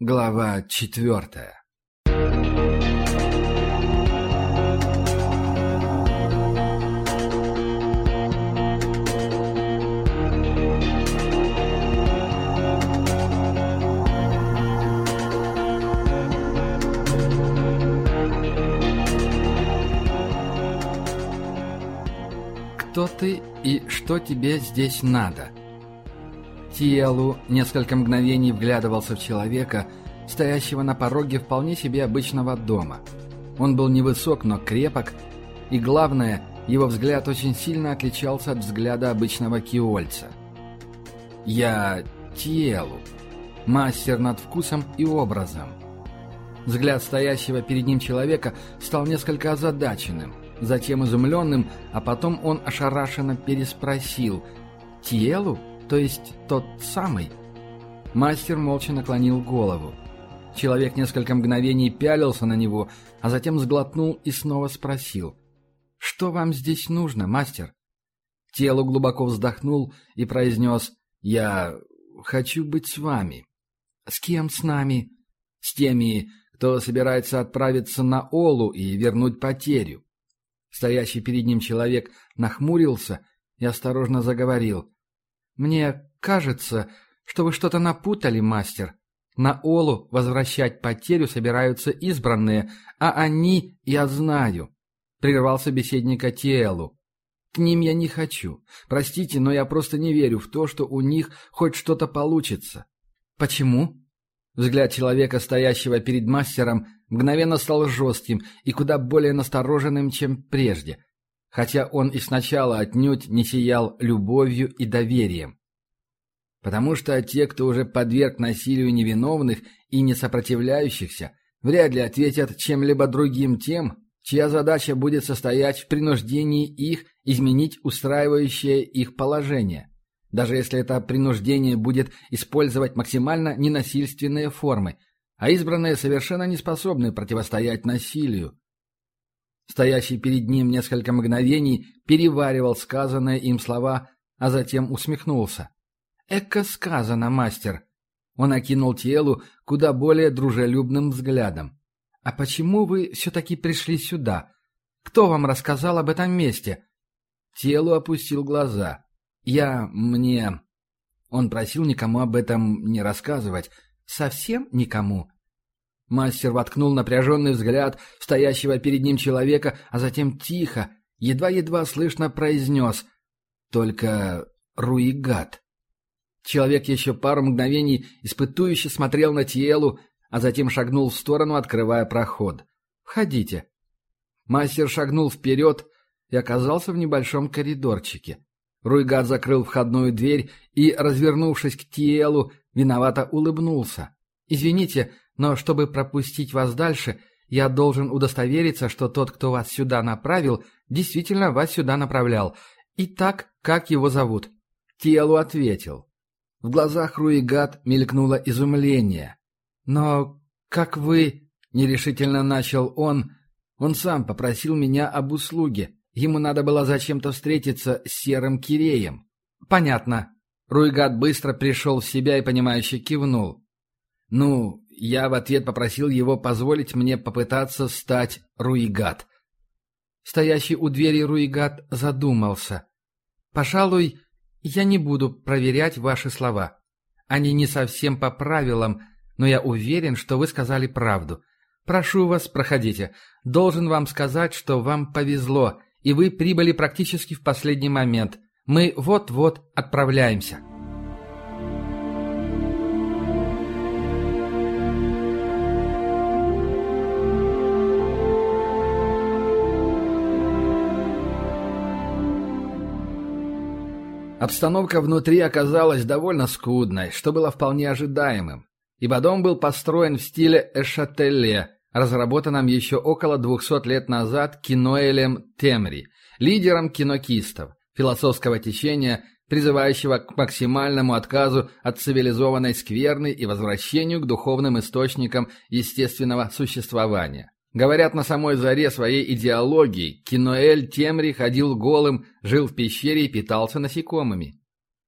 Глава четвертая Кто ты и что тебе здесь надо? Тиелу несколько мгновений вглядывался в человека, стоящего на пороге вполне себе обычного дома. Он был невысок, но крепок, и главное, его взгляд очень сильно отличался от взгляда обычного киольца. «Я Тиелу, мастер над вкусом и образом». Взгляд стоящего перед ним человека стал несколько озадаченным, затем изумленным, а потом он ошарашенно переспросил «Тиелу?» То есть тот самый?» Мастер молча наклонил голову. Человек несколько мгновений пялился на него, а затем сглотнул и снова спросил. «Что вам здесь нужно, мастер?» Тело глубоко вздохнул и произнес «Я хочу быть с вами». «С кем с нами?» «С теми, кто собирается отправиться на Олу и вернуть потерю». Стоящий перед ним человек нахмурился и осторожно заговорил. «Мне кажется, что вы что-то напутали, мастер. На Олу возвращать потерю собираются избранные, а они, я знаю», — прервал собеседника Тиэлу. «К ним я не хочу. Простите, но я просто не верю в то, что у них хоть что-то получится». «Почему?» Взгляд человека, стоящего перед мастером, мгновенно стал жестким и куда более настороженным, чем прежде хотя он и сначала отнюдь не сиял любовью и доверием. Потому что те, кто уже подверг насилию невиновных и не сопротивляющихся, вряд ли ответят чем-либо другим тем, чья задача будет состоять в принуждении их изменить устраивающее их положение, даже если это принуждение будет использовать максимально ненасильственные формы, а избранные совершенно не способны противостоять насилию. Стоящий перед ним несколько мгновений переваривал сказанные им слова, а затем усмехнулся. «Эко сказано, мастер!» Он окинул телу куда более дружелюбным взглядом. «А почему вы все-таки пришли сюда? Кто вам рассказал об этом месте?» Телу опустил глаза. «Я... мне...» Он просил никому об этом не рассказывать. «Совсем никому?» Мастер воткнул напряженный взгляд стоящего перед ним человека, а затем тихо, едва-едва слышно произнес «Только Руигат». Человек еще пару мгновений испытующе смотрел на Тиелу, а затем шагнул в сторону, открывая проход. «Входите». Мастер шагнул вперед и оказался в небольшом коридорчике. Руигат закрыл входную дверь и, развернувшись к Тиелу, виновато улыбнулся. «Извините, но чтобы пропустить вас дальше, я должен удостовериться, что тот, кто вас сюда направил, действительно вас сюда направлял. Итак, как его зовут?» Телу ответил. В глазах Руигат мелькнуло изумление. «Но как вы...» — нерешительно начал он. «Он сам попросил меня об услуге. Ему надо было зачем-то встретиться с Серым Киреем». «Понятно». Руигат быстро пришел в себя и, понимающе кивнул. «Ну, я в ответ попросил его позволить мне попытаться стать Руигат. Стоящий у двери Руигат задумался. «Пожалуй, я не буду проверять ваши слова. Они не совсем по правилам, но я уверен, что вы сказали правду. Прошу вас, проходите. Должен вам сказать, что вам повезло, и вы прибыли практически в последний момент. Мы вот-вот отправляемся». Обстановка внутри оказалась довольно скудной, что было вполне ожидаемым, ибо дом был построен в стиле Эшателе, разработанном еще около 200 лет назад Киноэлем Темри, лидером кинокистов, философского течения, призывающего к максимальному отказу от цивилизованной скверны и возвращению к духовным источникам естественного существования. Говорят, на самой заре своей идеологии Киноэль Темри ходил голым, жил в пещере и питался насекомыми.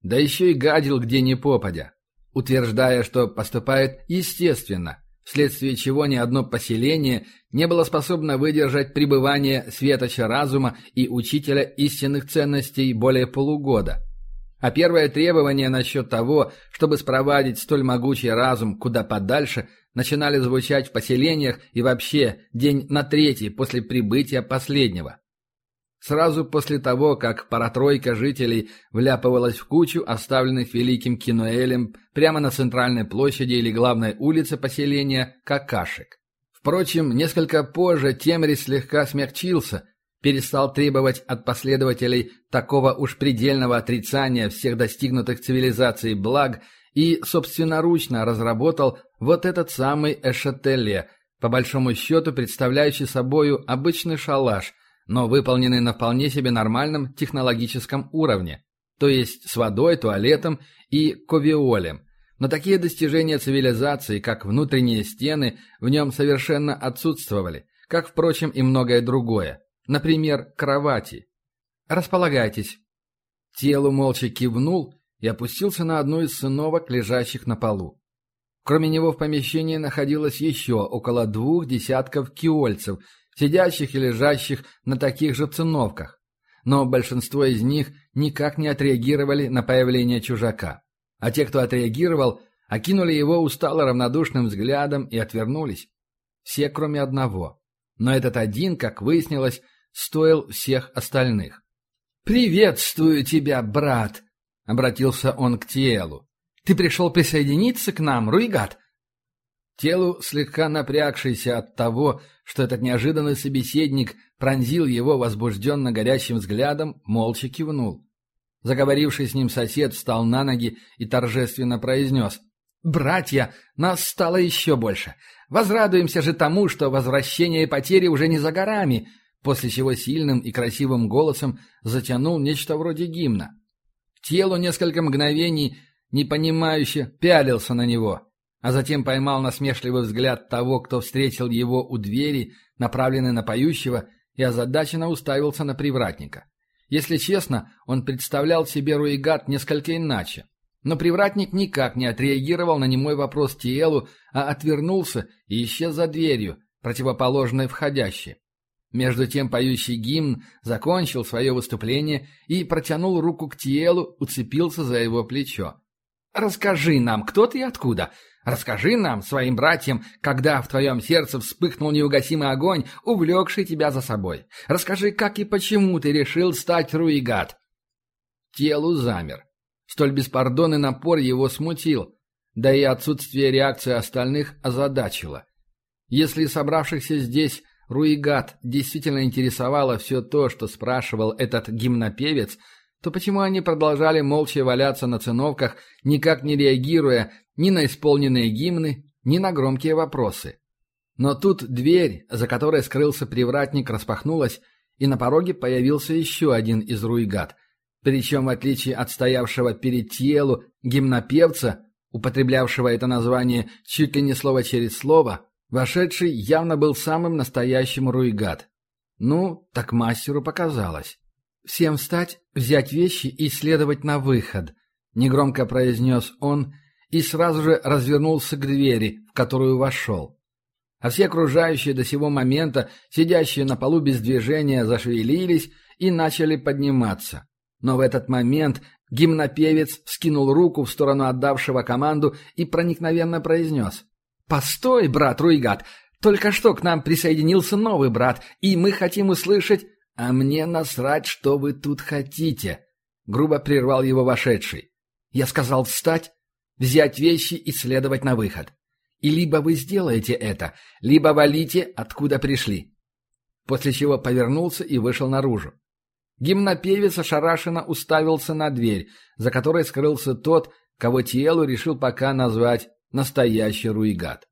Да еще и гадил где ни попадя. утверждая, что поступает естественно, вследствие чего ни одно поселение не было способно выдержать пребывание светоча разума и учителя истинных ценностей более полугода. А первое требование насчет того, чтобы спровадить столь могучий разум куда подальше, начинали звучать в поселениях и вообще день на третий после прибытия последнего. Сразу после того, как пара-тройка жителей вляпывалась в кучу, оставленных великим Кинуэлем прямо на центральной площади или главной улице поселения какашек. Впрочем, несколько позже Темри слегка смягчился, перестал требовать от последователей такого уж предельного отрицания всех достигнутых цивилизацией благ и собственноручно разработал вот этот самый Эшателе, по большому счету представляющий собою обычный шалаш, но выполненный на вполне себе нормальном технологическом уровне, то есть с водой, туалетом и ковиолем. Но такие достижения цивилизации, как внутренние стены, в нем совершенно отсутствовали, как, впрочем, и многое другое. Например, кровати. «Располагайтесь». Телу молча кивнул и опустился на одну из сыновок, лежащих на полу. Кроме него в помещении находилось еще около двух десятков киольцев, сидящих и лежащих на таких же циновках. Но большинство из них никак не отреагировали на появление чужака. А те, кто отреагировал, окинули его устало равнодушным взглядом и отвернулись. Все, кроме одного. Но этот один, как выяснилось, стоил всех остальных. «Приветствую тебя, брат!» — обратился он к Телу. «Ты пришел присоединиться к нам, Руигат?» Телу, слегка напрягшийся от того, что этот неожиданный собеседник пронзил его возбужденно горящим взглядом, молча кивнул. Заговоривший с ним сосед встал на ноги и торжественно произнес. «Братья, нас стало еще больше. Возрадуемся же тому, что возвращение и потери уже не за горами», после чего сильным и красивым голосом затянул нечто вроде гимна. Телу несколько мгновений непонимающе пялился на него, а затем поймал насмешливый взгляд того, кто встретил его у двери, направленный на поющего, и озадаченно уставился на привратника. Если честно, он представлял себе Руигат несколько иначе. Но привратник никак не отреагировал на немой вопрос Тиэлу, а отвернулся и исчез за дверью, противоположной входящей. Между тем поющий гимн закончил свое выступление и протянул руку к Тиэлу, уцепился за его плечо. «Расскажи нам, кто ты и откуда? Расскажи нам, своим братьям, когда в твоем сердце вспыхнул неугасимый огонь, увлекший тебя за собой. Расскажи, как и почему ты решил стать Руигат. Телу замер. Столь беспардонный напор его смутил, да и отсутствие реакции остальных озадачило. Если собравшихся здесь Руигат действительно интересовало все то, что спрашивал этот гимнопевец, то почему они продолжали молча валяться на циновках, никак не реагируя ни на исполненные гимны, ни на громкие вопросы? Но тут дверь, за которой скрылся привратник, распахнулась, и на пороге появился еще один из руигат. Причем, в отличие от стоявшего перед телу гимнопевца, употреблявшего это название чуть ли не слово через слово, вошедший явно был самым настоящим руигат. Ну, так мастеру показалось. «Всем встать, взять вещи и следовать на выход», — негромко произнес он и сразу же развернулся к двери, в которую вошел. А все окружающие до сего момента, сидящие на полу без движения, зашевелились и начали подниматься. Но в этот момент гимнопевец вскинул руку в сторону отдавшего команду и проникновенно произнес. «Постой, брат Руигат! Только что к нам присоединился новый брат, и мы хотим услышать «А мне насрать, что вы тут хотите!» — грубо прервал его вошедший. Я сказал встать, взять вещи и следовать на выход. И либо вы сделаете это, либо валите, откуда пришли. После чего повернулся и вышел наружу. Гимнопевец ошарашенно уставился на дверь, за которой скрылся тот, кого Тиелу решил пока назвать настоящий руигат.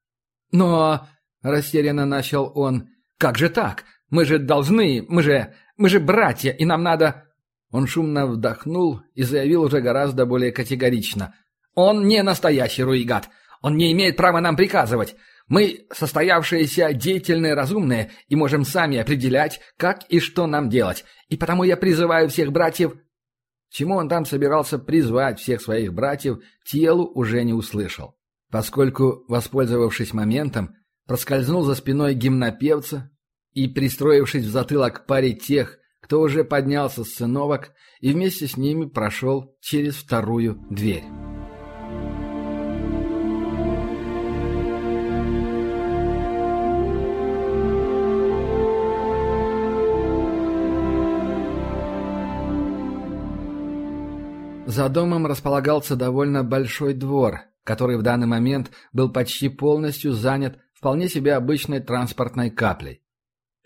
«Но...» — растерянно начал он. «Как же так? Мы же должны, мы же, мы же братья, и нам надо...» Он шумно вдохнул и заявил уже гораздо более категорично. «Он не настоящий руигат. Он не имеет права нам приказывать. Мы состоявшиеся, деятельные, разумные, и можем сами определять, как и что нам делать. И потому я призываю всех братьев...» Чему он там собирался призвать всех своих братьев, телу уже не услышал. Поскольку, воспользовавшись моментом, проскользнул за спиной гимнопевца и, пристроившись в затылок паре тех, кто уже поднялся с циновок, и вместе с ними прошел через вторую дверь. За домом располагался довольно большой двор, который в данный момент был почти полностью занят вполне себе обычной транспортной каплей.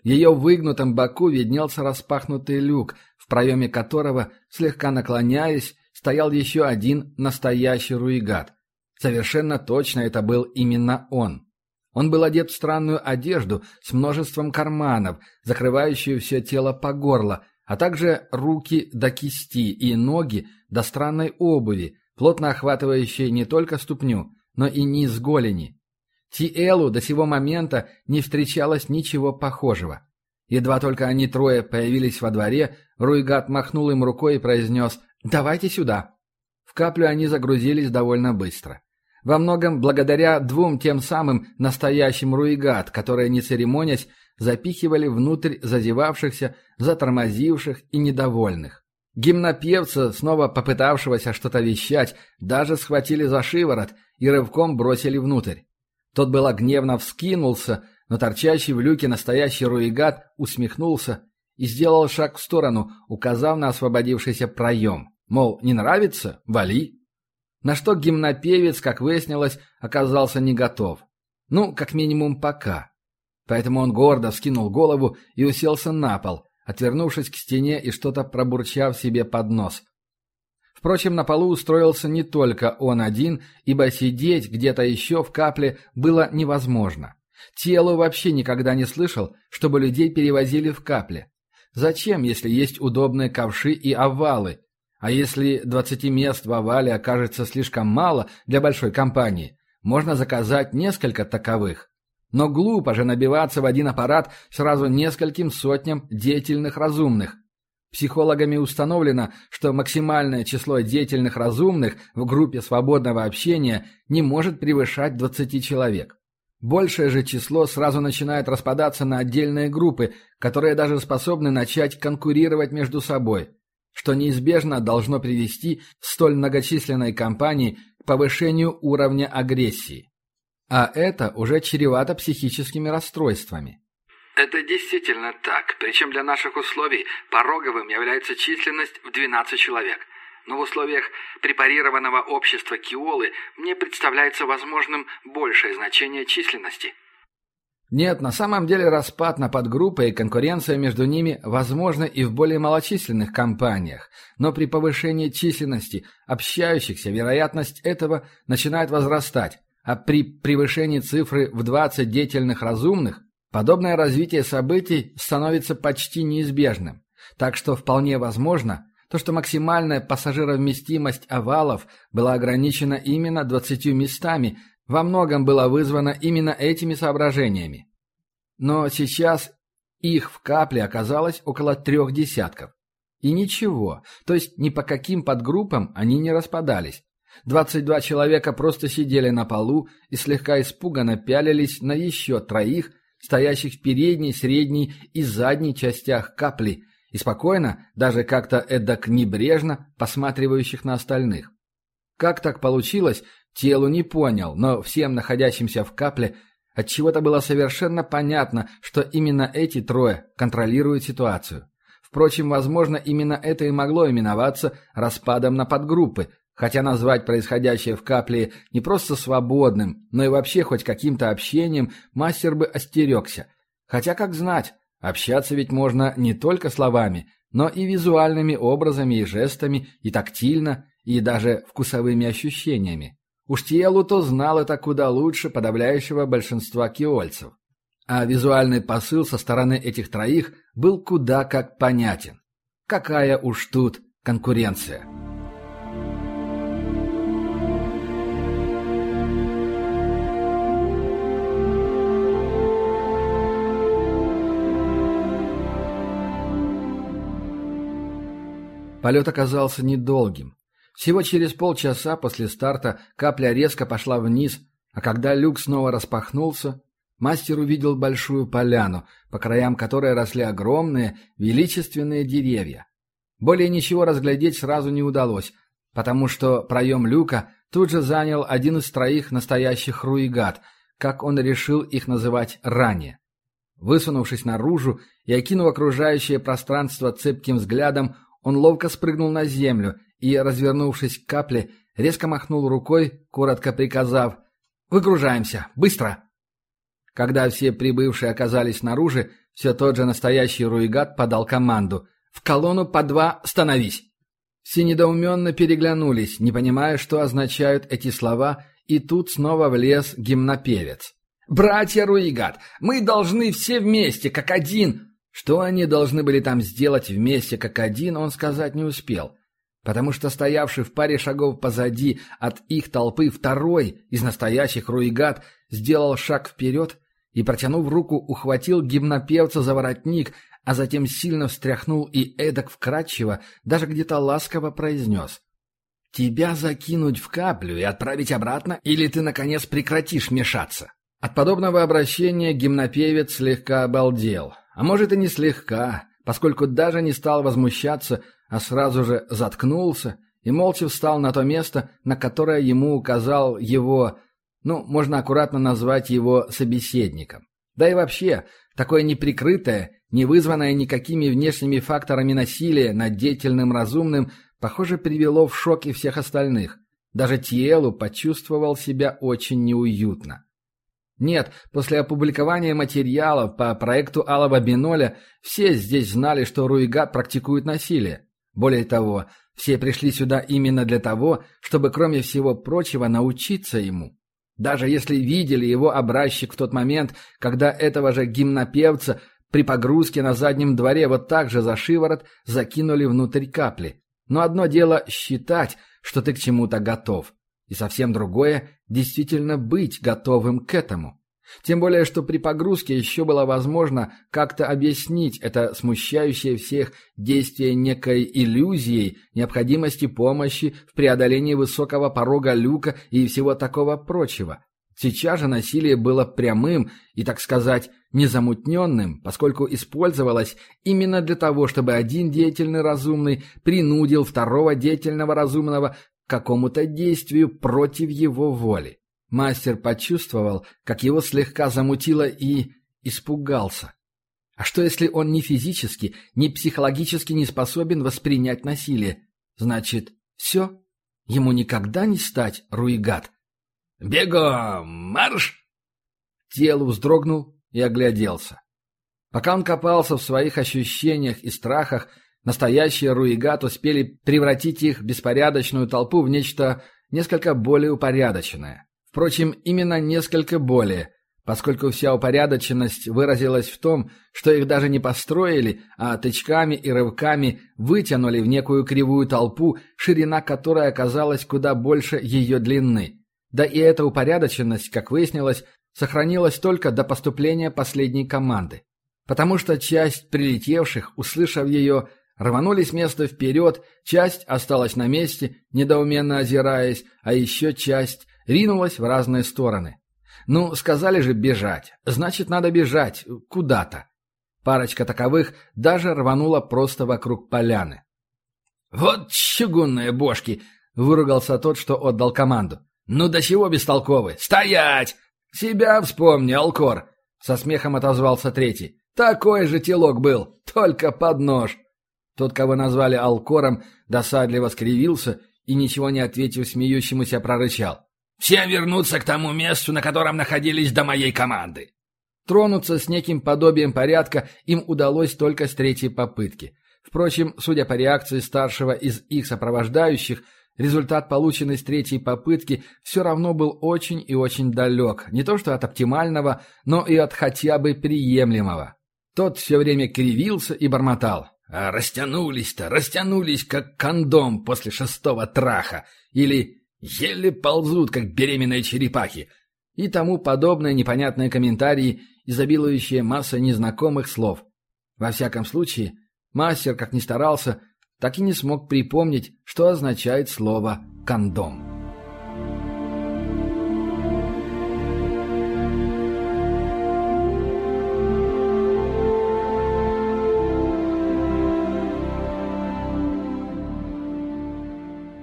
В ее выгнутом боку виднелся распахнутый люк, в проеме которого, слегка наклоняясь, стоял еще один настоящий руигат. Совершенно точно это был именно он. Он был одет в странную одежду с множеством карманов, закрывающую все тело по горло, а также руки до кисти и ноги до странной обуви, плотно охватывающей не только ступню, но и низ голени. Тиэлу до сего момента не встречалось ничего похожего. Едва только они трое появились во дворе, Руйгат махнул им рукой и произнес «Давайте сюда». В каплю они загрузились довольно быстро. Во многом благодаря двум тем самым настоящим Руигат, которые, не церемонясь, запихивали внутрь зазевавшихся, затормозивших и недовольных. Гимнопевца, снова попытавшегося что-то вещать, даже схватили за шиворот и рывком бросили внутрь. Тот было гневно вскинулся, но торчащий в люке настоящий руигат усмехнулся и сделал шаг в сторону, указав на освободившийся проем. Мол, не нравится? Вали. На что гимнопевец, как выяснилось, оказался не готов. Ну, как минимум, пока. Поэтому он гордо вскинул голову и уселся на пол, отвернувшись к стене и что-то пробурчав себе под нос. Впрочем, на полу устроился не только он один, ибо сидеть где-то еще в капле было невозможно. Тело вообще никогда не слышал, чтобы людей перевозили в капле. Зачем, если есть удобные ковши и овалы? А если 20 мест в овале окажется слишком мало для большой компании, можно заказать несколько таковых. Но глупо же набиваться в один аппарат сразу нескольким сотням деятельных разумных. Психологами установлено, что максимальное число деятельных разумных в группе свободного общения не может превышать 20 человек. Большее же число сразу начинает распадаться на отдельные группы, которые даже способны начать конкурировать между собой, что неизбежно должно привести столь многочисленной компании к повышению уровня агрессии. А это уже чревато психическими расстройствами. Это действительно так, причем для наших условий пороговым является численность в 12 человек. Но в условиях препарированного общества Киолы мне представляется возможным большее значение численности. Нет, на самом деле распад на подгруппы и конкуренция между ними возможны и в более малочисленных компаниях, но при повышении численности общающихся вероятность этого начинает возрастать, а при превышении цифры в 20 деятельных разумных подобное развитие событий становится почти неизбежным. Так что вполне возможно, то, что максимальная пассажировместимость овалов была ограничена именно 20 местами, во многом было вызвано именно этими соображениями. Но сейчас их в капле оказалось около трех десятков. И ничего, то есть ни по каким подгруппам они не распадались. Двадцать два человека просто сидели на полу и слегка испуганно пялились на еще троих, стоящих в передней, средней и задней частях капли, и спокойно, даже как-то эдак небрежно, посматривающих на остальных. Как так получилось, телу не понял, но всем находящимся в капле отчего-то было совершенно понятно, что именно эти трое контролируют ситуацию. Впрочем, возможно, именно это и могло именоваться распадом на подгруппы, Хотя назвать происходящее в капле не просто свободным, но и вообще хоть каким-то общением мастер бы остерегся. Хотя, как знать, общаться ведь можно не только словами, но и визуальными образами и жестами, и тактильно, и даже вкусовыми ощущениями. Уж Тиелу-то знал это куда лучше подавляющего большинства киольцев. А визуальный посыл со стороны этих троих был куда как понятен. Какая уж тут конкуренция. Полет оказался недолгим. Всего через полчаса после старта капля резко пошла вниз, а когда люк снова распахнулся, мастер увидел большую поляну, по краям которой росли огромные, величественные деревья. Более ничего разглядеть сразу не удалось, потому что проем люка тут же занял один из троих настоящих руигат, как он решил их называть ранее. Высунувшись наружу и окинув окружающее пространство цепким взглядом, он ловко спрыгнул на землю и, развернувшись к капле, резко махнул рукой, коротко приказав «Выгружаемся! Быстро!» Когда все прибывшие оказались снаружи, все тот же настоящий руигат подал команду «В колонну по два становись!» Все недоуменно переглянулись, не понимая, что означают эти слова, и тут снова влез гимнопевец. «Братья Руигат, мы должны все вместе, как один!» Что они должны были там сделать вместе, как один, он сказать не успел. Потому что стоявший в паре шагов позади от их толпы второй из настоящих Руигат сделал шаг вперед и, протянув руку, ухватил гимнопевца за воротник, а затем сильно встряхнул и эдак вкрадчиво, даже где-то ласково произнес. «Тебя закинуть в каплю и отправить обратно, или ты, наконец, прекратишь мешаться?» От подобного обращения гимнопевец слегка обалдел. А может и не слегка, поскольку даже не стал возмущаться, а сразу же заткнулся и молча встал на то место, на которое ему указал его, ну, можно аккуратно назвать его собеседником. Да и вообще, такое неприкрытое, не вызванное никакими внешними факторами насилие над деятельным разумным, похоже, привело в шок и всех остальных. Даже Тиэлу почувствовал себя очень неуютно. Нет, после опубликования материалов по проекту Алого Биноля все здесь знали, что Руигат практикует насилие. Более того, все пришли сюда именно для того, чтобы, кроме всего прочего, научиться ему. Даже если видели его образчик в тот момент, когда этого же гимнопевца при погрузке на заднем дворе вот так же за шиворот закинули внутрь капли. Но одно дело считать, что ты к чему-то готов. И совсем другое – действительно быть готовым к этому. Тем более, что при погрузке еще было возможно как-то объяснить это смущающее всех действие некой иллюзией необходимости помощи в преодолении высокого порога люка и всего такого прочего. Сейчас же насилие было прямым и, так сказать, незамутненным, поскольку использовалось именно для того, чтобы один деятельный разумный принудил второго деятельного разумного какому-то действию против его воли. Мастер почувствовал, как его слегка замутило и испугался. А что если он ни физически, ни психологически не способен воспринять насилие? Значит, все? Ему никогда не стать руигат? «Бегом! Марш!» Тело вздрогнул и огляделся. Пока он копался в своих ощущениях и страхах, Настоящие руигат успели превратить их беспорядочную толпу в нечто несколько более упорядоченное. Впрочем, именно несколько более, поскольку вся упорядоченность выразилась в том, что их даже не построили, а тычками и рывками вытянули в некую кривую толпу, ширина которой оказалась куда больше ее длины. Да и эта упорядоченность, как выяснилось, сохранилась только до поступления последней команды. Потому что часть прилетевших, услышав ее, Рванулись с места вперед, часть осталась на месте, недоуменно озираясь, а еще часть ринулась в разные стороны. Ну, сказали же бежать, значит, надо бежать куда-то. Парочка таковых даже рванула просто вокруг поляны. «Вот чугунные бошки!» — выругался тот, что отдал команду. «Ну до чего бестолковы? Стоять! Себя вспомни, Алкор!» — со смехом отозвался третий. «Такой же телок был, только под нож!» Тот, кого назвали Алкором, досадливо скривился и, ничего не ответив смеющемуся, прорычал. «Всем вернуться к тому месту, на котором находились до моей команды!» Тронуться с неким подобием порядка им удалось только с третьей попытки. Впрочем, судя по реакции старшего из их сопровождающих, результат, полученный с третьей попытки, все равно был очень и очень далек, не то что от оптимального, но и от хотя бы приемлемого. Тот все время кривился и бормотал. А растянулись-то, растянулись, как кондом после шестого траха. Или еле ползут, как беременные черепахи. И тому подобные непонятные комментарии, изобилующие массой незнакомых слов. Во всяком случае, мастер, как ни старался, так и не смог припомнить, что означает слово «кондом».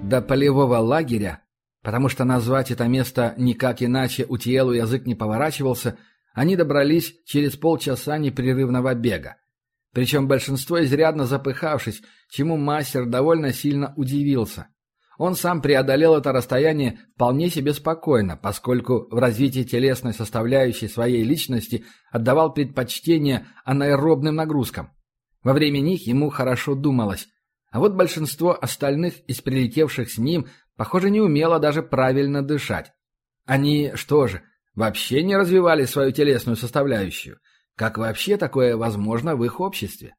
До полевого лагеря, потому что назвать это место никак иначе у Тиелу язык не поворачивался, они добрались через полчаса непрерывного бега. Причем большинство изрядно запыхавшись, чему мастер довольно сильно удивился. Он сам преодолел это расстояние вполне себе спокойно, поскольку в развитии телесной составляющей своей личности отдавал предпочтение анаэробным нагрузкам. Во время них ему хорошо думалось, а вот большинство остальных из прилетевших с ним, похоже, не умело даже правильно дышать. Они что же, вообще не развивали свою телесную составляющую? Как вообще такое возможно в их обществе?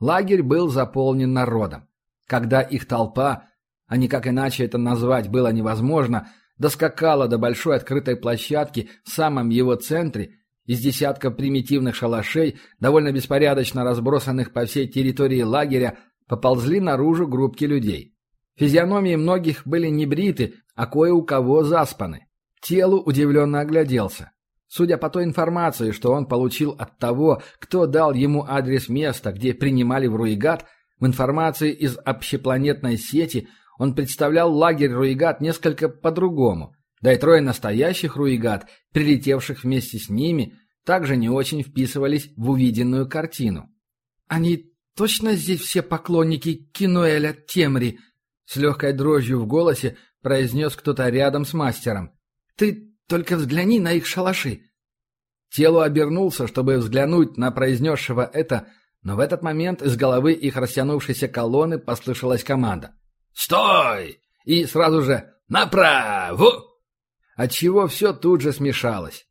Лагерь был заполнен народом. Когда их толпа, а никак иначе это назвать было невозможно, доскакала до большой открытой площадки в самом его центре, из десятка примитивных шалашей, довольно беспорядочно разбросанных по всей территории лагеря, поползли наружу группки людей. Физиономии многих были не бриты, а кое у кого заспаны. Телу удивленно огляделся. Судя по той информации, что он получил от того, кто дал ему адрес места, где принимали в Руигат, в информации из общепланетной сети он представлял лагерь Руигат несколько по-другому. Да и трое настоящих Руигат, прилетевших вместе с ними, также не очень вписывались в увиденную картину. «Они точно здесь все поклонники Кинуэля Темри?» С легкой дрожью в голосе произнес кто-то рядом с мастером. «Ты только взгляни на их шалаши!» Тело обернулся, чтобы взглянуть на произнесшего это, но в этот момент из головы их растянувшейся колонны послышалась команда. «Стой!» И сразу же «Направо!» Отчего все тут же смешалось.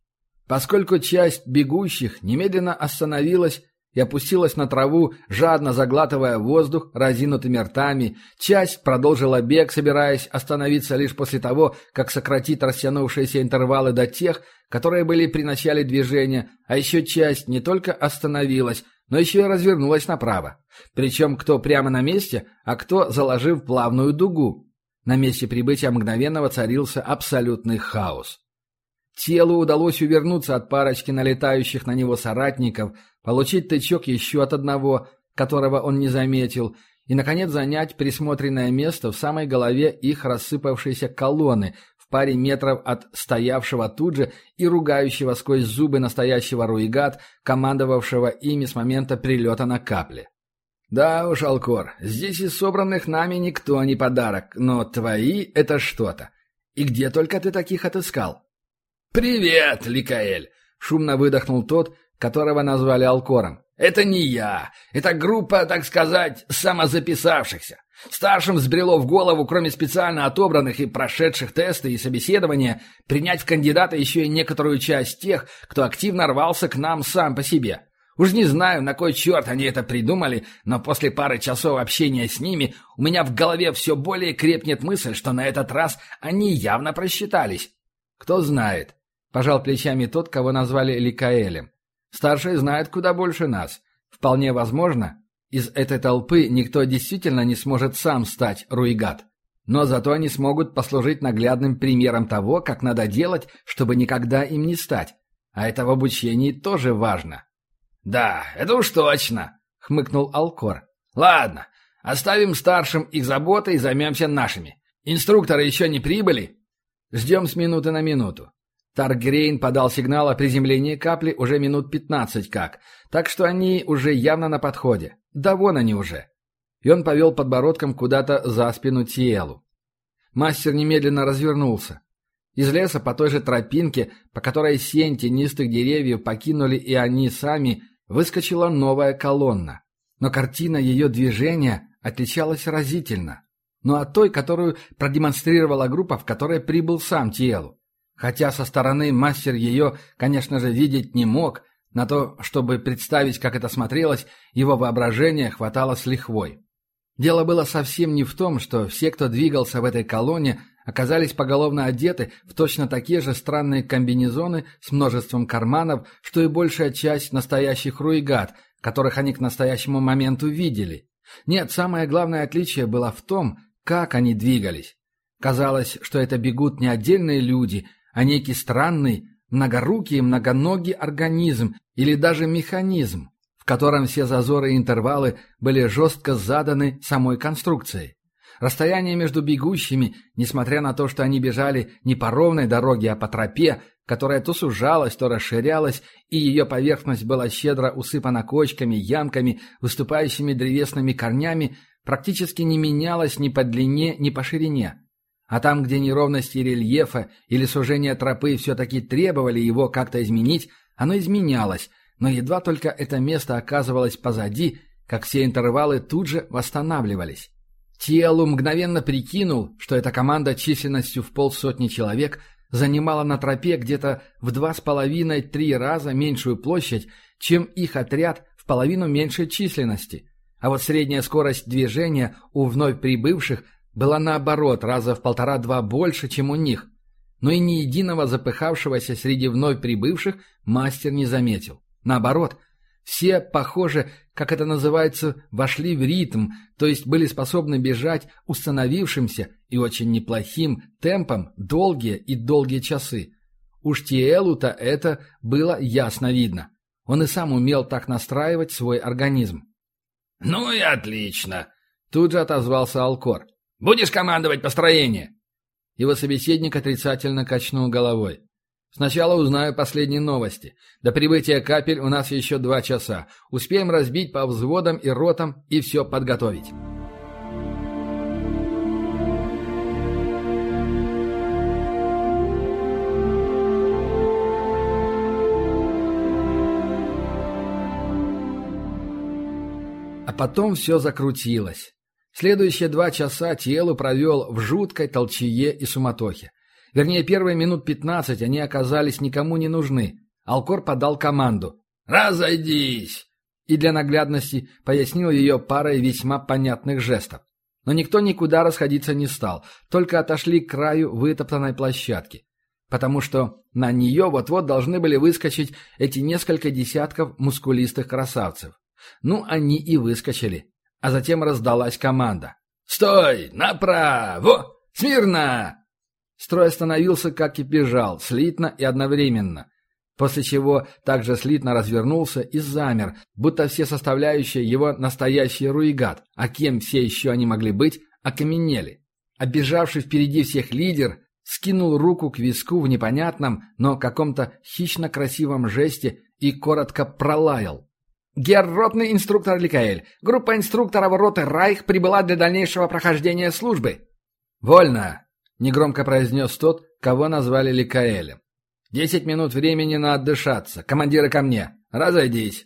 Поскольку часть бегущих немедленно остановилась и опустилась на траву, жадно заглатывая воздух разинутыми ртами. Часть продолжила бег, собираясь остановиться лишь после того, как сократит растянувшиеся интервалы до тех, которые были при начале движения, а еще часть не только остановилась, но еще и развернулась направо. Причем кто прямо на месте, а кто заложив плавную дугу. На месте прибытия мгновенного царился абсолютный хаос. Телу удалось увернуться от парочки налетающих на него соратников, получить тычок еще от одного, которого он не заметил, и, наконец, занять присмотренное место в самой голове их рассыпавшейся колонны в паре метров от стоявшего тут же и ругающего сквозь зубы настоящего руигат, командовавшего ими с момента прилета на капли. «Да уж, Алкор, здесь из собранных нами никто не подарок, но твои — это что-то. И где только ты таких отыскал?» «Привет, Ликаэль!» — шумно выдохнул тот, которого назвали Алкором. «Это не я. Это группа, так сказать, самозаписавшихся. Старшим взбрело в голову, кроме специально отобранных и прошедших тесты и собеседования, принять в кандидата еще и некоторую часть тех, кто активно рвался к нам сам по себе. Уж не знаю, на кой черт они это придумали, но после пары часов общения с ними у меня в голове все более крепнет мысль, что на этот раз они явно просчитались. Кто знает. Пожал плечами тот, кого назвали Ликаэлем. Старший знает куда больше нас. Вполне возможно, из этой толпы никто действительно не сможет сам стать Руигат. Но зато они смогут послужить наглядным примером того, как надо делать, чтобы никогда им не стать. А это в обучении тоже важно. «Да, это уж точно», — хмыкнул Алкор. «Ладно, оставим старшим их заботы и займемся нашими. Инструкторы еще не прибыли?» «Ждем с минуты на минуту. Таргрейн подал сигнал о приземлении капли уже минут пятнадцать как, так что они уже явно на подходе. Да вон они уже. И он повел подбородком куда-то за спину Тиэлу. Мастер немедленно развернулся. Из леса по той же тропинке, по которой сень тенистых деревьев покинули и они сами, выскочила новая колонна. Но картина ее движения отличалась разительно. Но от той, которую продемонстрировала группа, в которой прибыл сам Тиэлу. Хотя со стороны мастер ее, конечно же, видеть не мог, на то, чтобы представить, как это смотрелось, его воображение хватало с лихвой. Дело было совсем не в том, что все, кто двигался в этой колонне, оказались поголовно одеты в точно такие же странные комбинезоны с множеством карманов, что и большая часть настоящих руигат, которых они к настоящему моменту видели. Нет, самое главное отличие было в том, как они двигались. Казалось, что это бегут не отдельные люди, а некий странный, многорукий, многоногий организм или даже механизм, в котором все зазоры и интервалы были жестко заданы самой конструкцией. Расстояние между бегущими, несмотря на то, что они бежали не по ровной дороге, а по тропе, которая то сужалась, то расширялась, и ее поверхность была щедро усыпана кочками, ямками, выступающими древесными корнями, практически не менялась ни по длине, ни по ширине. А там, где неровности рельефа или сужение тропы все-таки требовали его как-то изменить, оно изменялось, но едва только это место оказывалось позади, как все интервалы тут же восстанавливались. Телу мгновенно прикинул, что эта команда численностью в полсотни человек занимала на тропе где-то в два с половиной-три раза меньшую площадь, чем их отряд в половину меньшей численности. А вот средняя скорость движения у вновь прибывших – была наоборот раза в полтора-два больше, чем у них. Но и ни единого запыхавшегося среди вновь прибывших мастер не заметил. Наоборот, все, похоже, как это называется, вошли в ритм, то есть были способны бежать установившимся и очень неплохим темпом долгие и долгие часы. Уж Тиэлу-то это было ясно видно. Он и сам умел так настраивать свой организм. «Ну и отлично!» Тут же отозвался Алкор. Будешь командовать построение?» Его собеседник отрицательно качнул головой. «Сначала узнаю последние новости. До прибытия капель у нас еще два часа. Успеем разбить по взводам и ротам и все подготовить». А потом все закрутилось. Следующие два часа Тиелу провел в жуткой толчее и суматохе. Вернее, первые минут пятнадцать они оказались никому не нужны. Алкор подал команду. «Разойдись!» И для наглядности пояснил ее парой весьма понятных жестов. Но никто никуда расходиться не стал, только отошли к краю вытоптанной площадки. Потому что на нее вот-вот должны были выскочить эти несколько десятков мускулистых красавцев. Ну, они и выскочили. А затем раздалась команда. «Стой! Направо! Смирно!» Строй остановился, как и бежал, слитно и одновременно. После чего также слитно развернулся и замер, будто все составляющие его настоящий руигат, а кем все еще они могли быть, окаменели. Обежавший впереди всех лидер скинул руку к виску в непонятном, но каком-то хищно-красивом жесте и коротко пролаял. Герротный инструктор Ликаэль. Группа инструкторов роты Райх прибыла для дальнейшего прохождения службы. «Вольно!» — негромко произнес тот, кого назвали Ликаэлем. «Десять минут времени на отдышаться. Командиры ко мне. Разойдись!»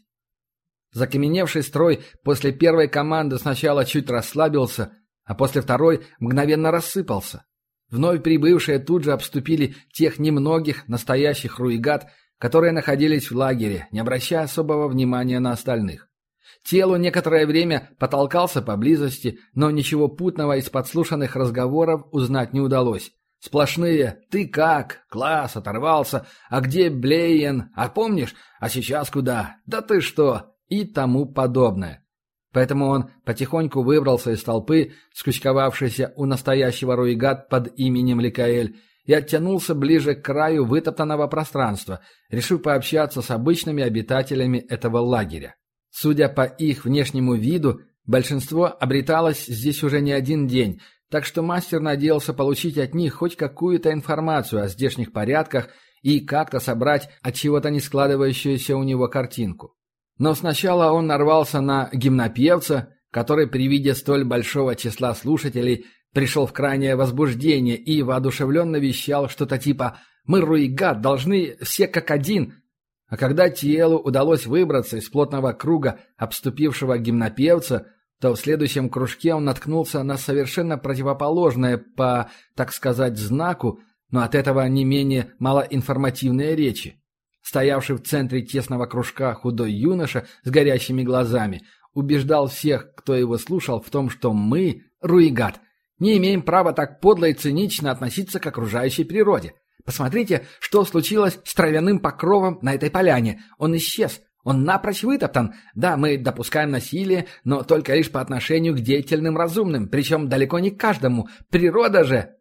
Закаменевший строй после первой команды сначала чуть расслабился, а после второй мгновенно рассыпался. Вновь прибывшие тут же обступили тех немногих настоящих руигат, которые находились в лагере, не обращая особого внимания на остальных. Телу некоторое время потолкался поблизости, но ничего путного из подслушанных разговоров узнать не удалось. Сплошные «ты как?», «класс», «оторвался», «а где Блейен?», «а помнишь?», «а сейчас куда?», «да ты что?» и тому подобное. Поэтому он потихоньку выбрался из толпы, скучковавшейся у настоящего руигат под именем Ликаэль, и оттянулся ближе к краю вытоптанного пространства, решив пообщаться с обычными обитателями этого лагеря. Судя по их внешнему виду, большинство обреталось здесь уже не один день, так что мастер надеялся получить от них хоть какую-то информацию о здешних порядках и как-то собрать от чего-то не складывающуюся у него картинку. Но сначала он нарвался на гимнопевца, который при виде столь большого числа слушателей Пришел в крайнее возбуждение и воодушевленно вещал что-то типа «Мы, Руигат, должны все как один». А когда Тиелу удалось выбраться из плотного круга обступившего гимнопевца, то в следующем кружке он наткнулся на совершенно противоположное по, так сказать, знаку, но от этого не менее малоинформативные речи. Стоявший в центре тесного кружка худой юноша с горящими глазами убеждал всех, кто его слушал, в том, что мы, Руигат, не имеем права так подло и цинично относиться к окружающей природе. Посмотрите, что случилось с травяным покровом на этой поляне. Он исчез. Он напрочь вытоптан. Да, мы допускаем насилие, но только лишь по отношению к деятельным разумным, причем далеко не каждому. Природа же...»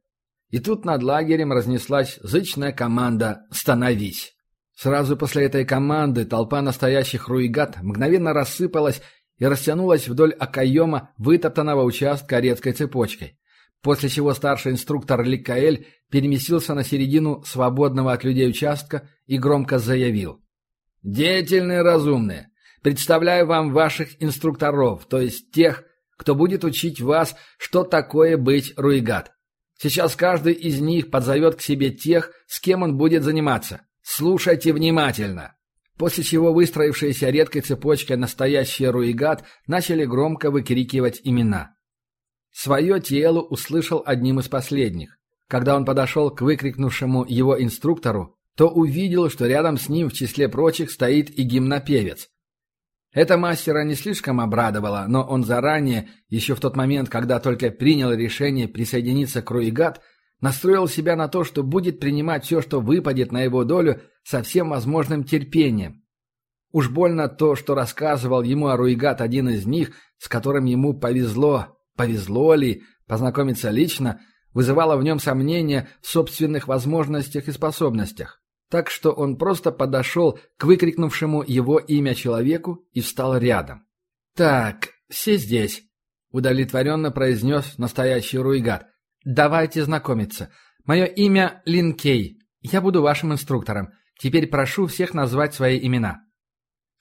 И тут над лагерем разнеслась зычная команда «Становись!». Сразу после этой команды толпа настоящих руигат мгновенно рассыпалась и растянулась вдоль окоема вытоптанного участка редкой цепочкой. После чего старший инструктор Ликаэль переместился на середину свободного от людей участка и громко заявил. «Деятельные разумные, представляю вам ваших инструкторов, то есть тех, кто будет учить вас, что такое быть руигат. Сейчас каждый из них подзовет к себе тех, с кем он будет заниматься. Слушайте внимательно!» После чего выстроившиеся редкой цепочкой настоящие руигат начали громко выкрикивать имена. Свое тело услышал одним из последних. Когда он подошел к выкрикнувшему его инструктору, то увидел, что рядом с ним в числе прочих стоит и гимнопевец. Это мастера не слишком обрадовало, но он заранее, еще в тот момент, когда только принял решение присоединиться к Руигат, настроил себя на то, что будет принимать все, что выпадет на его долю, со всем возможным терпением. Уж больно то, что рассказывал ему о Руигат один из них, с которым ему повезло, повезло ли, познакомиться лично, вызывало в нем сомнения в собственных возможностях и способностях. Так что он просто подошел к выкрикнувшему его имя человеку и встал рядом. «Так, все здесь», — удовлетворенно произнес настоящий Руигат. «Давайте знакомиться. Мое имя Лин Кей. Я буду вашим инструктором. Теперь прошу всех назвать свои имена».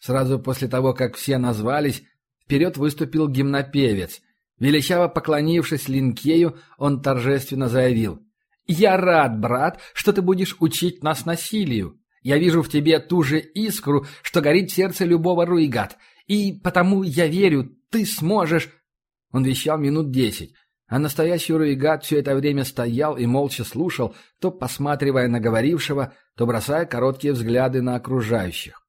Сразу после того, как все назвались, вперед выступил гимнопевец — Величаво поклонившись Линкею, он торжественно заявил. «Я рад, брат, что ты будешь учить нас насилию. Я вижу в тебе ту же искру, что горит в сердце любого руигат. И потому я верю, ты сможешь...» Он вещал минут десять, а настоящий руигат все это время стоял и молча слушал, то посматривая на говорившего, то бросая короткие взгляды на окружающих.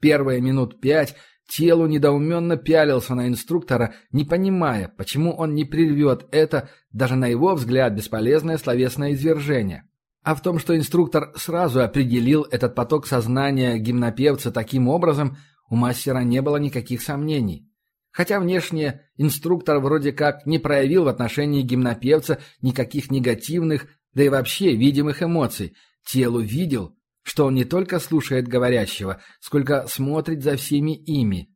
Первые минут пять Телу недоуменно пялился на инструктора, не понимая, почему он не прервет это, даже на его взгляд, бесполезное словесное извержение. А в том, что инструктор сразу определил этот поток сознания гимнопевца таким образом, у мастера не было никаких сомнений. Хотя внешне инструктор вроде как не проявил в отношении гимнопевца никаких негативных, да и вообще видимых эмоций, телу видел, что он не только слушает говорящего, сколько смотрит за всеми ими.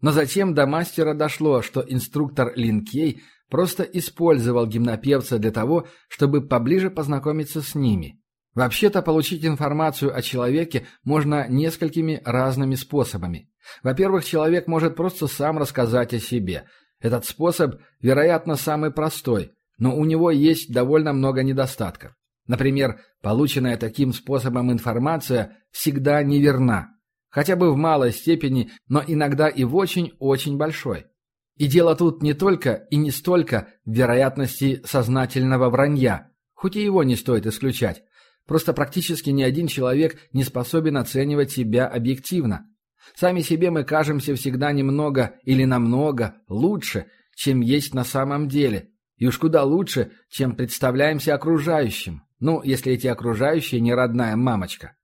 Но затем до мастера дошло, что инструктор Линкей просто использовал гимнопевца для того, чтобы поближе познакомиться с ними. Вообще-то получить информацию о человеке можно несколькими разными способами. Во-первых, человек может просто сам рассказать о себе. Этот способ, вероятно, самый простой, но у него есть довольно много недостатков. Например, полученная таким способом информация всегда неверна. Хотя бы в малой степени, но иногда и в очень-очень большой. И дело тут не только и не столько в вероятности сознательного вранья, хоть и его не стоит исключать. Просто практически ни один человек не способен оценивать себя объективно. Сами себе мы кажемся всегда немного или намного лучше, чем есть на самом деле, и уж куда лучше, чем представляемся окружающим. Ну, если эти окружающие не родная мамочка.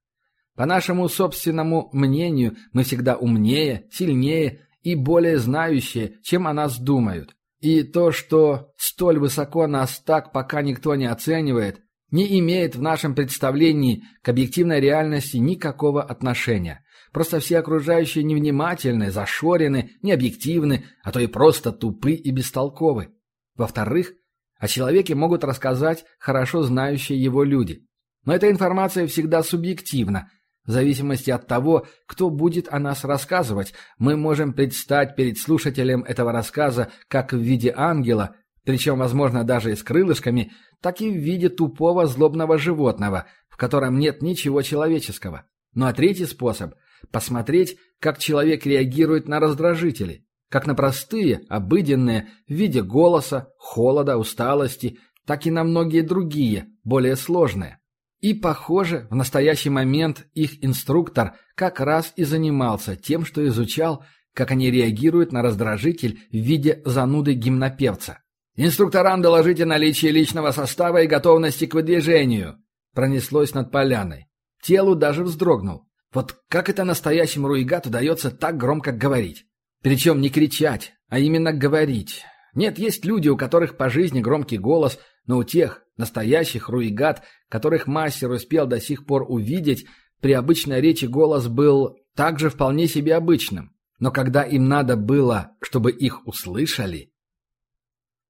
По нашему собственному мнению, мы всегда умнее, сильнее и более знающие, чем о нас думают. И то, что столь высоко нас так пока никто не оценивает, не имеет в нашем представлении к объективной реальности никакого отношения. Просто все окружающие невнимательны, зашорены, необъективны, а то и просто тупы и бестолковы. Во-вторых, о человеке могут рассказать хорошо знающие его люди. Но эта информация всегда субъективна. В зависимости от того, кто будет о нас рассказывать, мы можем предстать перед слушателем этого рассказа как в виде ангела, причем, возможно, даже и с крылышками, так и в виде тупого злобного животного, в котором нет ничего человеческого. Ну а третий способ – посмотреть, как человек реагирует на раздражители как на простые, обыденные, в виде голоса, холода, усталости, так и на многие другие, более сложные. И, похоже, в настоящий момент их инструктор как раз и занимался тем, что изучал, как они реагируют на раздражитель в виде зануды гимнопевца. «Инструкторам доложите наличие личного состава и готовности к выдвижению», пронеслось над поляной. Телу даже вздрогнул. Вот как это настоящему Руигат удается так громко говорить? Причем не кричать, а именно говорить. Нет, есть люди, у которых по жизни громкий голос, но у тех, настоящих Руигат, которых мастер успел до сих пор увидеть, при обычной речи голос был также вполне себе обычным. Но когда им надо было, чтобы их услышали...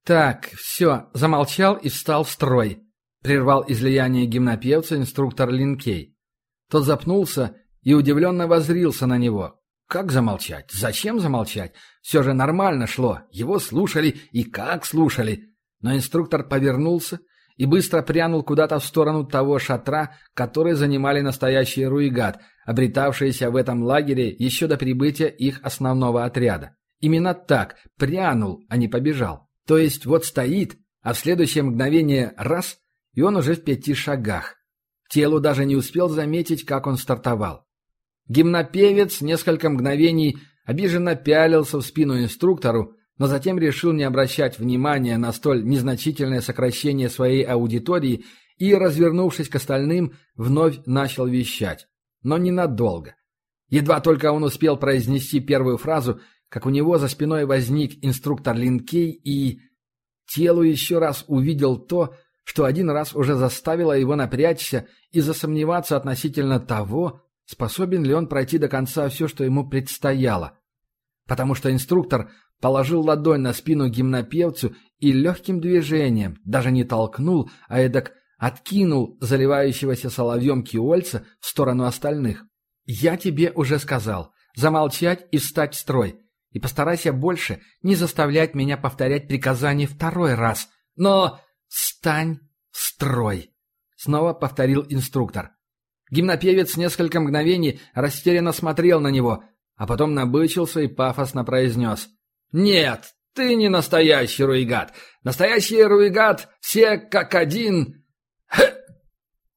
«Так, все, замолчал и встал в строй», — прервал излияние гимнопевца инструктор Линкей. Тот запнулся и удивленно возрился на него. Как замолчать? Зачем замолчать? Все же нормально шло. Его слушали и как слушали. Но инструктор повернулся и быстро прянул куда-то в сторону того шатра, который занимали настоящие руигат, обретавшиеся в этом лагере еще до прибытия их основного отряда. Именно так, прянул, а не побежал. То есть вот стоит, а в следующее мгновение раз, и он уже в пяти шагах. Телу даже не успел заметить, как он стартовал. Гимнопевец несколько мгновений обиженно пялился в спину инструктору, но затем решил не обращать внимания на столь незначительное сокращение своей аудитории и, развернувшись к остальным, вновь начал вещать. Но ненадолго. Едва только он успел произнести первую фразу, как у него за спиной возник инструктор Линкей и... Телу еще раз увидел то, что один раз уже заставило его напрячься и засомневаться относительно того, способен ли он пройти до конца все, что ему предстояло. Потому что инструктор положил ладонь на спину гимнопевцу и легким движением, даже не толкнул, а эдак откинул заливающегося соловьем киольца в сторону остальных. «Я тебе уже сказал, замолчать и встать в строй, и постарайся больше не заставлять меня повторять приказание второй раз, но встань в строй!» Снова повторил инструктор. Гимнопевец несколько мгновений растерянно смотрел на него, а потом набычился и пафосно произнес. «Нет, ты не настоящий руигат. Настоящий руигат все как один...» Хэ!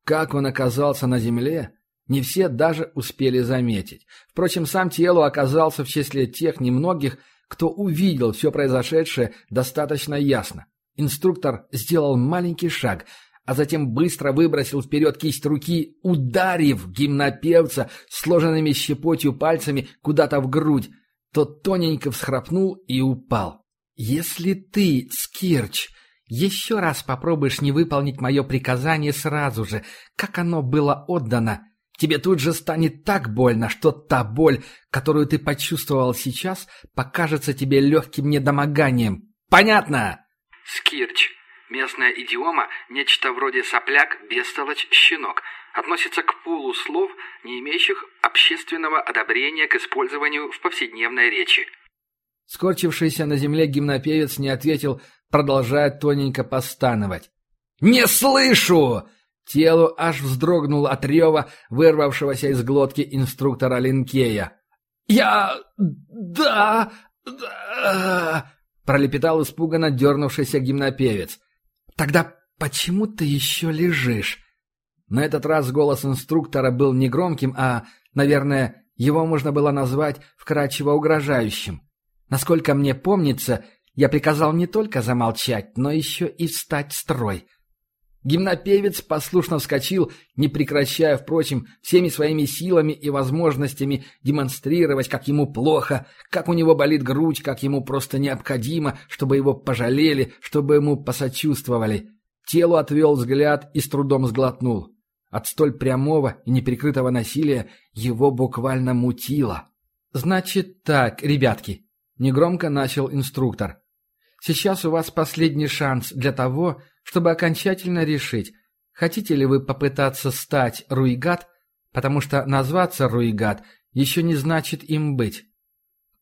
Как он оказался на земле, не все даже успели заметить. Впрочем, сам Телу оказался в числе тех немногих, кто увидел все произошедшее достаточно ясно. Инструктор сделал маленький шаг, а затем быстро выбросил вперед кисть руки, ударив гимнопевца сложенными щепотью пальцами куда-то в грудь. Тот тоненько всхрапнул и упал. «Если ты, Скирч, еще раз попробуешь не выполнить мое приказание сразу же, как оно было отдано, тебе тут же станет так больно, что та боль, которую ты почувствовал сейчас, покажется тебе легким недомоганием. Понятно?» «Скирч, Местная идиома – нечто вроде сопляк, бестолочь, щенок. Относится к пулу слов, не имеющих общественного одобрения к использованию в повседневной речи. Скорчившийся на земле гимнопевец не ответил, продолжая тоненько постановать. «Не слышу!» Тело аж вздрогнул от рева, вырвавшегося из глотки инструктора Линкея. «Я... да... да...» пролепетал испуганно дернувшийся гимнопевец. «Тогда почему ты еще лежишь?» На этот раз голос инструктора был не громким, а, наверное, его можно было назвать вкрадчиво угрожающим. Насколько мне помнится, я приказал не только замолчать, но еще и встать в строй. Гимнопевец послушно вскочил, не прекращая, впрочем, всеми своими силами и возможностями демонстрировать, как ему плохо, как у него болит грудь, как ему просто необходимо, чтобы его пожалели, чтобы ему посочувствовали. Телу отвел взгляд и с трудом сглотнул. От столь прямого и неприкрытого насилия его буквально мутило. «Значит так, ребятки», — негромко начал инструктор. «Сейчас у вас последний шанс для того, чтобы окончательно решить, хотите ли вы попытаться стать Руигат, потому что назваться Руигат еще не значит им быть.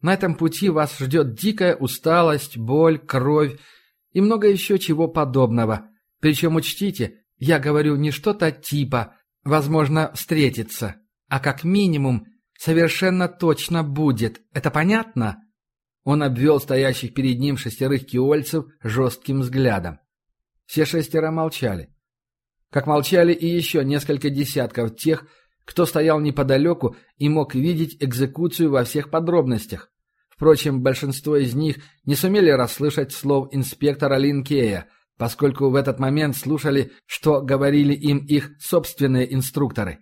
На этом пути вас ждет дикая усталость, боль, кровь и много еще чего подобного. Причем учтите, я говорю не что-то типа «возможно встретиться», а как минимум совершенно точно будет. Это понятно? Он обвел стоящих перед ним шестерых киольцев жестким взглядом. Все шестеро молчали. Как молчали и еще несколько десятков тех, кто стоял неподалеку и мог видеть экзекуцию во всех подробностях. Впрочем, большинство из них не сумели расслышать слов инспектора Линкея, поскольку в этот момент слушали, что говорили им их собственные инструкторы.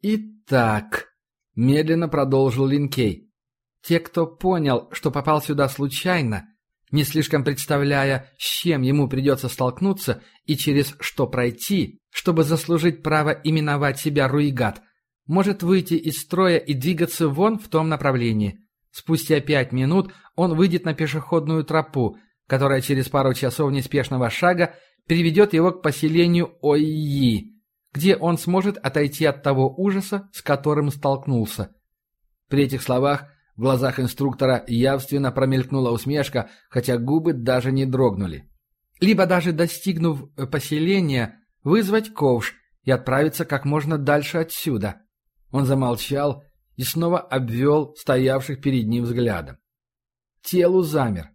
«Итак», медленно продолжил Линкей. Те, кто понял, что попал сюда случайно, не слишком представляя, с чем ему придется столкнуться и через что пройти, чтобы заслужить право именовать себя Руигат, может выйти из строя и двигаться вон в том направлении. Спустя пять минут он выйдет на пешеходную тропу, которая через пару часов неспешного шага приведет его к поселению Ойи, где он сможет отойти от того ужаса, с которым столкнулся. При этих словах в глазах инструктора явственно промелькнула усмешка, хотя губы даже не дрогнули. Либо даже достигнув э, поселения, вызвать ковш и отправиться как можно дальше отсюда. Он замолчал и снова обвел стоявших перед ним взглядом. Телу замер.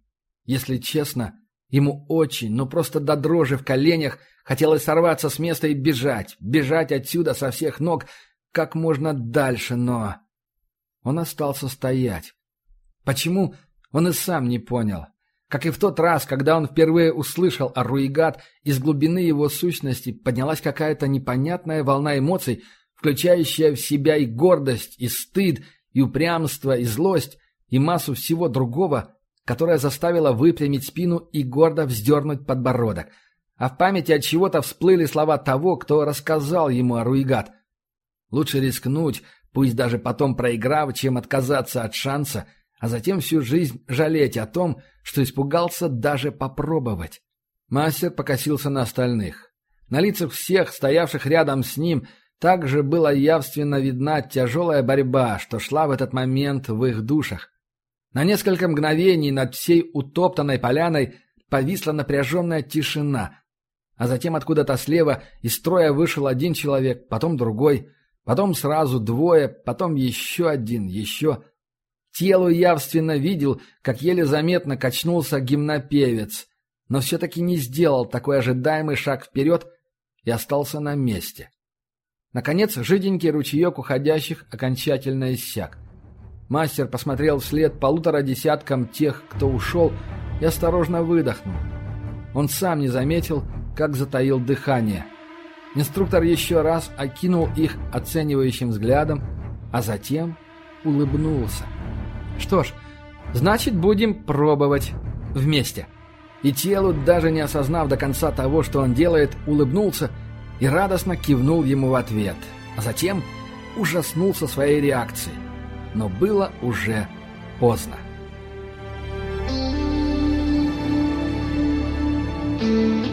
Если честно, ему очень, ну просто до дрожи в коленях хотелось сорваться с места и бежать, бежать отсюда со всех ног как можно дальше, но... Он остался стоять. Почему, он и сам не понял. Как и в тот раз, когда он впервые услышал о Руигат, из глубины его сущности поднялась какая-то непонятная волна эмоций, включающая в себя и гордость, и стыд, и упрямство, и злость, и массу всего другого, которая заставила выпрямить спину и гордо вздернуть подбородок. А в памяти от чего-то всплыли слова того, кто рассказал ему о Руигат. Лучше рискнуть, пусть даже потом проиграв, чем отказаться от шанса, а затем всю жизнь жалеть о том, что испугался даже попробовать. Мастер покосился на остальных. На лицах всех, стоявших рядом с ним, также была явственно видна тяжелая борьба, что шла в этот момент в их душах. На несколько мгновений над всей утоптанной поляной повисла напряженная тишина, а затем откуда-то слева из строя вышел один человек, потом другой — Потом сразу двое, потом еще один, еще. Телу явственно видел, как еле заметно качнулся гимнопевец, но все-таки не сделал такой ожидаемый шаг вперед и остался на месте. Наконец, жиденький ручеек уходящих окончательно иссяк. Мастер посмотрел вслед полутора десяткам тех, кто ушел, и осторожно выдохнул. Он сам не заметил, как затаил дыхание – Инструктор еще раз окинул их оценивающим взглядом, а затем улыбнулся. «Что ж, значит, будем пробовать вместе». И телу, даже не осознав до конца того, что он делает, улыбнулся и радостно кивнул ему в ответ. А затем ужаснулся своей реакцией. Но было уже поздно. Thank you.